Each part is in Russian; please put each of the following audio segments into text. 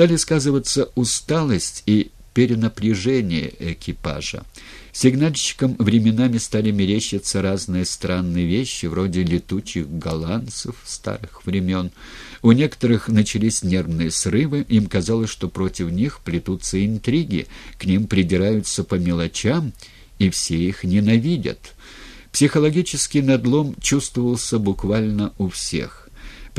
Стали сказываться усталость и перенапряжение экипажа. Сигнальщикам временами стали мерещиться разные странные вещи, вроде летучих голландцев старых времен. У некоторых начались нервные срывы, им казалось, что против них плетутся интриги, к ним придираются по мелочам, и все их ненавидят. Психологический надлом чувствовался буквально у всех.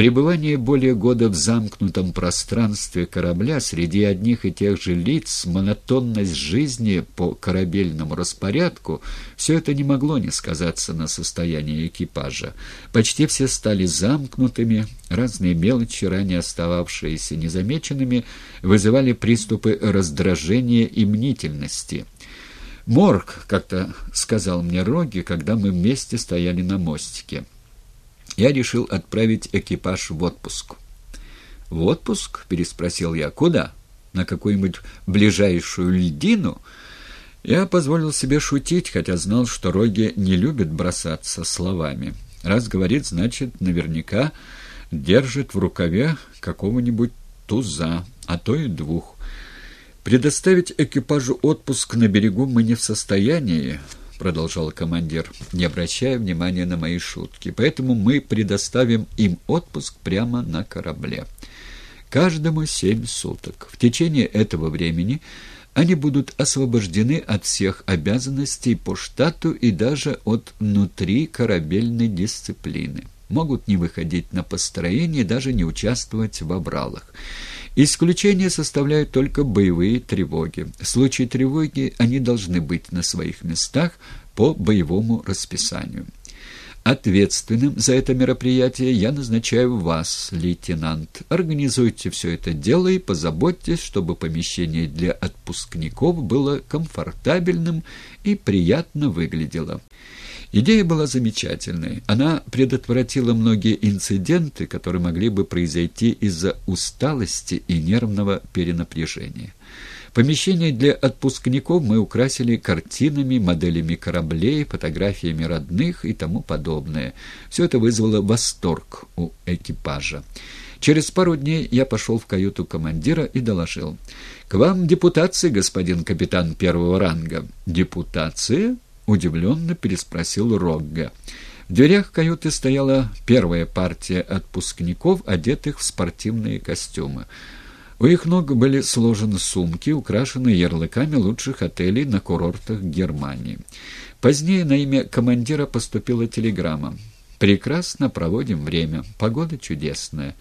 Пребывание более года в замкнутом пространстве корабля среди одних и тех же лиц, монотонность жизни по корабельному распорядку – все это не могло не сказаться на состоянии экипажа. Почти все стали замкнутыми, разные мелочи, ранее остававшиеся незамеченными, вызывали приступы раздражения и мнительности. «Морг», — как-то сказал мне Роги, когда мы вместе стояли на мостике я решил отправить экипаж в отпуск. «В отпуск?» — переспросил я. «Куда? На какую-нибудь ближайшую льдину?» Я позволил себе шутить, хотя знал, что Роги не любит бросаться словами. Раз говорит, значит, наверняка держит в рукаве какого-нибудь туза, а то и двух. Предоставить экипажу отпуск на берегу мы не в состоянии, продолжал командир, не обращая внимания на мои шутки. «Поэтому мы предоставим им отпуск прямо на корабле. Каждому семь суток. В течение этого времени они будут освобождены от всех обязанностей по штату и даже от внутри корабельной дисциплины. Могут не выходить на построение, даже не участвовать в обралах. Исключение составляют только боевые тревоги. В случае тревоги они должны быть на своих местах по боевому расписанию. Ответственным за это мероприятие я назначаю вас, лейтенант. Организуйте все это дело и позаботьтесь, чтобы помещение для отпускников было комфортабельным и приятно выглядело. Идея была замечательной. Она предотвратила многие инциденты, которые могли бы произойти из-за усталости и нервного перенапряжения. Помещение для отпускников мы украсили картинами, моделями кораблей, фотографиями родных и тому подобное. Все это вызвало восторг у экипажа. Через пару дней я пошел в каюту командира и доложил. «К вам депутация, господин капитан первого ранга». «Депутация?» — удивленно переспросил Рогга. В дверях каюты стояла первая партия отпускников, одетых в спортивные костюмы. У их ног были сложены сумки, украшенные ярлыками лучших отелей на курортах Германии. Позднее на имя командира поступила телеграмма. «Прекрасно проводим время. Погода чудесная».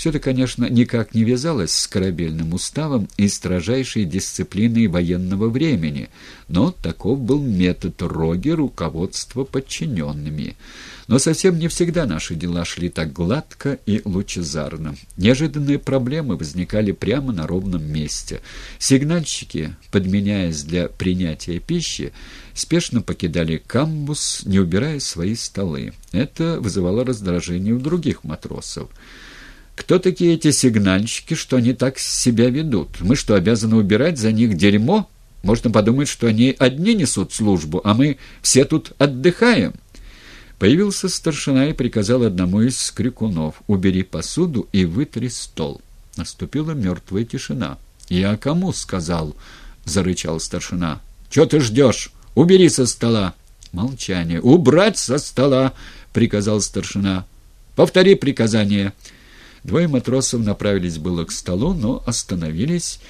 Все это, конечно, никак не вязалось с корабельным уставом и строжайшей дисциплиной военного времени, но таков был метод Роги руководства подчиненными. Но совсем не всегда наши дела шли так гладко и лучезарно. Неожиданные проблемы возникали прямо на ровном месте. Сигнальщики, подменяясь для принятия пищи, спешно покидали камбус, не убирая свои столы. Это вызывало раздражение у других матросов. Кто такие эти сигнальщики, что они так себя ведут? Мы что, обязаны убирать за них дерьмо? Можно подумать, что они одни несут службу, а мы все тут отдыхаем». Появился старшина и приказал одному из крикунов «Убери посуду и вытри стол». Наступила мертвая тишина. «Я кому?» — сказал, — зарычал старшина. «Чего ты ждешь? Убери со стола!» Молчание. «Убрать со стола!» — приказал старшина. «Повтори приказание!» Двое матросов направились было к столу, но остановились